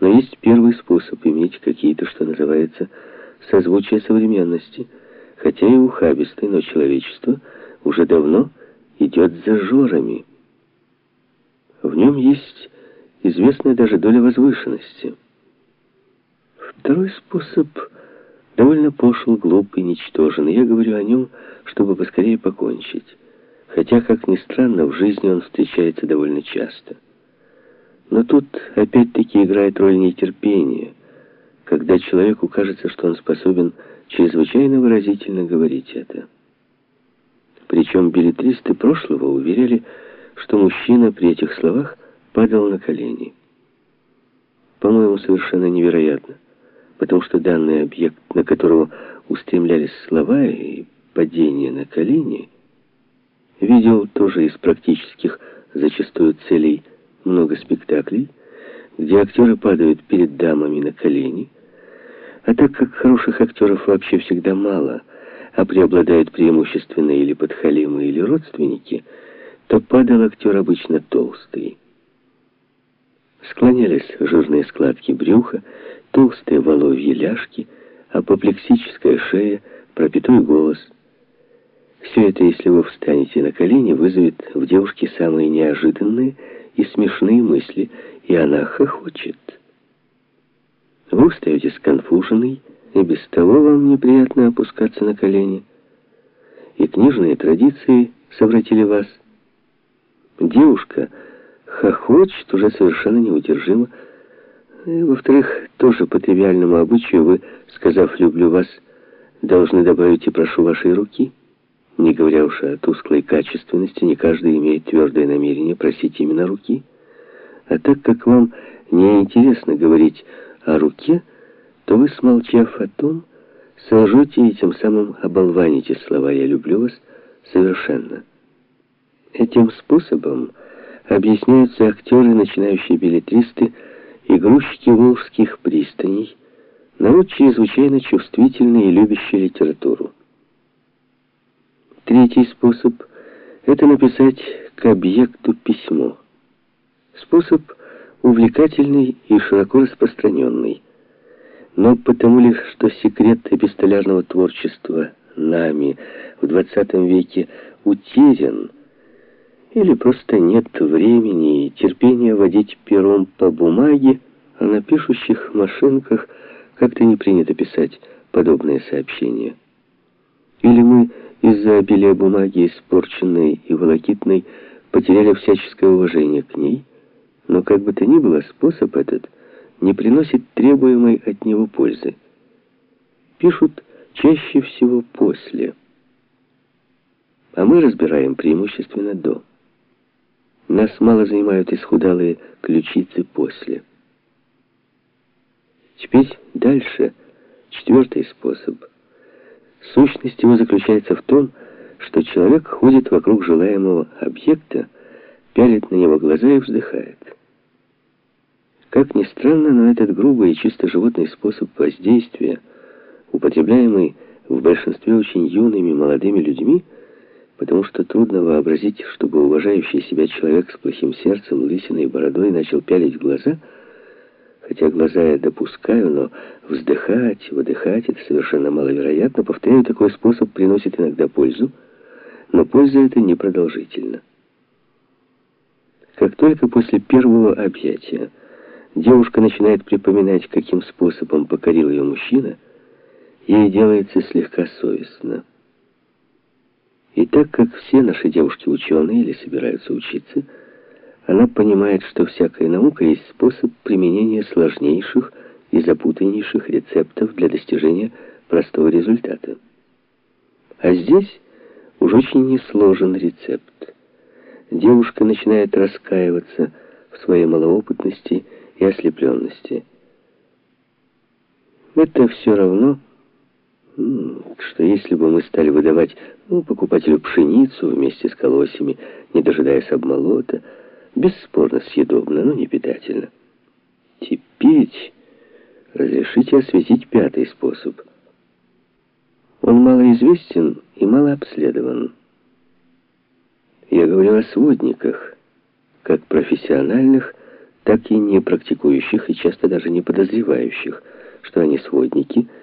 Но есть первый способ иметь какие-то, что называется, созвучия современности, хотя и ухабистый, но человечество уже давно идет за жорами. В нем есть известная даже доля возвышенности. Второй способ довольно пошел, глуп и ничтожен, и я говорю о нем, чтобы поскорее покончить. Хотя, как ни странно, в жизни он встречается довольно часто. Но тут опять-таки играет роль нетерпения, когда человеку кажется, что он способен чрезвычайно выразительно говорить это. Причем билетристы прошлого уверяли, что мужчина при этих словах падал на колени. По-моему, совершенно невероятно, потому что данный объект, на которого устремлялись слова и падение на колени, видел тоже из практических зачастую целей много спектаклей, где актеры падают перед дамами на колени, а так как хороших актеров вообще всегда мало, а преобладают преимущественно или подхалимы, или родственники, то падал актер обычно толстый. Склонялись жирные складки брюха, толстые воловьи ляжки, апоплексическая шея, пропитой голос. Все это, если вы встанете на колени, вызовет в девушке самые неожиданные и смешные мысли, и она хохочет. Вы устаете сконфуженный, и без того вам неприятно опускаться на колени. И книжные традиции совратили вас. Девушка хохочет уже совершенно неудержимо. И, во-вторых, тоже по тривиальному обычаю вы, сказав «люблю вас», должны добавить и «прошу вашей руки». Не говоря уж о тусклой качественности, не каждый имеет твердое намерение просить именно руки. А так как вам не интересно говорить о руке, то вы, смолчав о том, сожжете и тем самым оболваните слова «я люблю вас» совершенно. Этим способом объясняются актеры, начинающие билетристы и грузчики волжских пристаней, народ чрезвычайно чувствительный и любящий литературу. Третий способ – это написать к объекту письмо. Способ увлекательный и широко распространенный. Но потому ли, что секрет эпистолярного творчества нами в XX веке утерян, или просто нет времени и терпения водить пером по бумаге, а на пишущих машинках как-то не принято писать подобные сообщения. Или мы из-за обилия бумаги, испорченной и волокитной, потеряли всяческое уважение к ней, но как бы то ни было, способ этот не приносит требуемой от него пользы. Пишут чаще всего после, а мы разбираем преимущественно до. Нас мало занимают исхудалые ключицы после. Теперь дальше, четвертый способ – Сущность его заключается в том, что человек ходит вокруг желаемого объекта, пялит на него глаза и вздыхает. Как ни странно, но этот грубый и чисто животный способ воздействия, употребляемый в большинстве очень юными молодыми людьми, потому что трудно вообразить, чтобы уважающий себя человек с плохим сердцем, лысиной и бородой начал пялить глаза – Хотя глаза я допускаю, но вздыхать, выдыхать — это совершенно маловероятно. Повторяю, такой способ приносит иногда пользу, но польза эта непродолжительна. Как только после первого объятия девушка начинает припоминать, каким способом покорил ее мужчина, ей делается слегка совестно. И так как все наши девушки ученые или собираются учиться, она понимает, что всякая наука есть способ применения сложнейших и запутаннейших рецептов для достижения простого результата. А здесь уж очень несложен рецепт. Девушка начинает раскаиваться в своей малоопытности и ослепленности. Это все равно, что если бы мы стали выдавать ну, покупателю пшеницу вместе с колосьями, не дожидаясь обмолота, Бесспорно съедобно, но не питательно. Теперь разрешите осветить пятый способ. Он малоизвестен и мало обследован. Я говорю о сводниках, как профессиональных, так и не практикующих и часто даже не подозревающих, что они сводники –